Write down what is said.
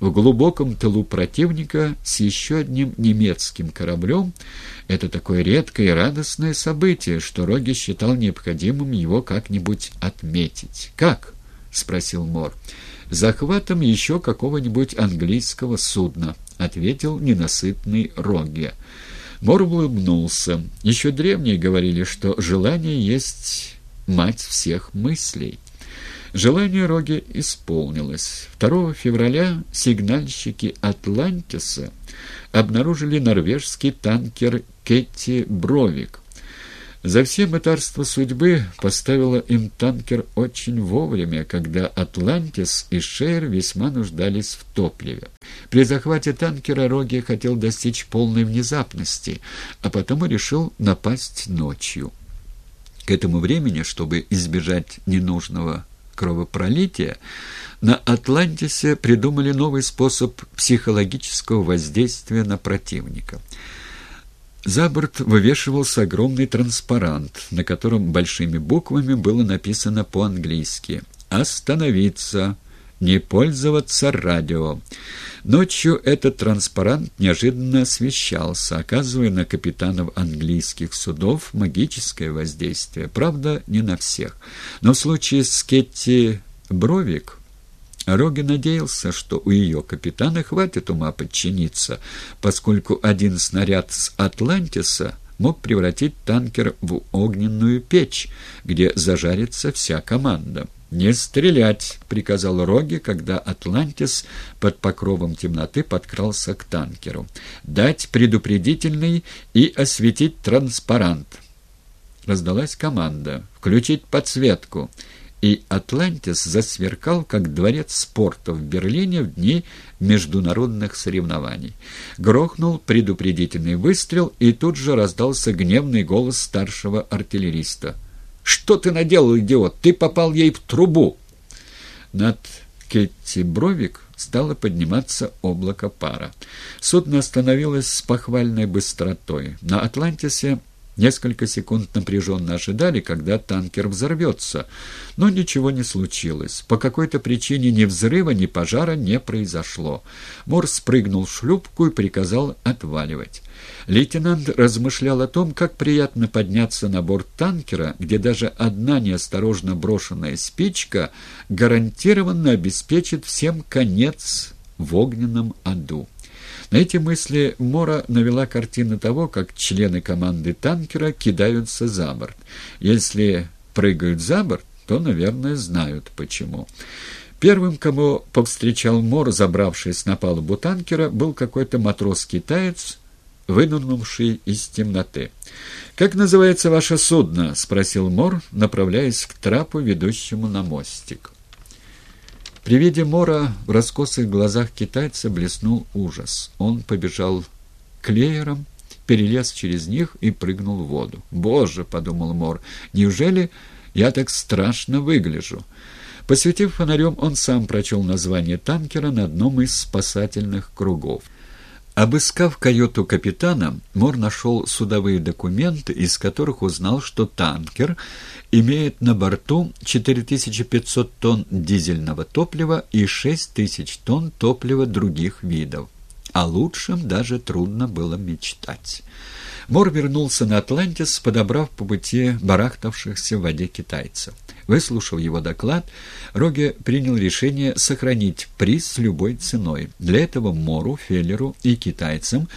в глубоком тылу противника с еще одним немецким кораблем — это такое редкое и радостное событие, что Роги считал необходимым его как-нибудь отметить. «Как?» — спросил Мор. «Захватом еще какого-нибудь английского судна», — ответил ненасытный Роги. Мор улыбнулся. Еще древние говорили, что желание есть мать всех мыслей. Желание Роги исполнилось. 2 февраля сигнальщики «Атлантиса» обнаружили норвежский танкер «Кетти Бровик». За все мытарство судьбы поставила им танкер очень вовремя, когда «Атлантис» и «Шейр» весьма нуждались в топливе. При захвате танкера Роги хотел достичь полной внезапности, а потому решил напасть ночью. К этому времени, чтобы избежать ненужного кровопролития, на Атлантисе придумали новый способ психологического воздействия на противника. За борт вывешивался огромный транспарант, на котором большими буквами было написано по-английски «Остановиться! Не пользоваться радио!» Ночью этот транспарант неожиданно освещался, оказывая на капитанов английских судов магическое воздействие. Правда, не на всех. Но в случае с Кетти Бровик Роги надеялся, что у ее капитана хватит ума подчиниться, поскольку один снаряд с «Атлантиса» мог превратить танкер в огненную печь, где зажарится вся команда. «Не стрелять!» — приказал Роги, когда «Атлантис» под покровом темноты подкрался к танкеру. «Дать предупредительный и осветить транспарант!» Раздалась команда «Включить подсветку!» и «Атлантис» засверкал, как дворец спорта в Берлине в дни международных соревнований. Грохнул предупредительный выстрел, и тут же раздался гневный голос старшего артиллериста — что ты наделал, идиот? Ты попал ей в трубу!» Над Кетти Бровик стало подниматься облако пара. Судно остановилось с похвальной быстротой. На «Атлантисе» Несколько секунд напряженно ожидали, когда танкер взорвется, но ничего не случилось. По какой-то причине ни взрыва, ни пожара не произошло. Мор спрыгнул в шлюпку и приказал отваливать. Лейтенант размышлял о том, как приятно подняться на борт танкера, где даже одна неосторожно брошенная спичка гарантированно обеспечит всем конец в огненном аду. На эти мысли Мора навела картину того, как члены команды танкера кидаются за борт. Если прыгают за борт, то, наверное, знают почему. Первым, кого повстречал Мор, забравшись на палубу танкера, был какой-то матрос-китаец, вынырнувший из темноты. «Как называется ваше судно?» — спросил Мор, направляясь к трапу, ведущему на мостик. При виде Мора в раскосых глазах китайца блеснул ужас. Он побежал к леерам, перелез через них и прыгнул в воду. «Боже!» — подумал Мор. «Неужели я так страшно выгляжу?» Посветив фонарем, он сам прочел название танкера на одном из спасательных кругов. Обыскав каюту капитана, Мор нашел судовые документы, из которых узнал, что танкер имеет на борту 4500 тонн дизельного топлива и 6000 тонн топлива других видов. О лучшем даже трудно было мечтать. Мор вернулся на Атлантис, подобрав по пути барахтавшихся в воде китайцев. Выслушав его доклад, Роге принял решение сохранить приз любой ценой. Для этого Мору, Феллеру и китайцам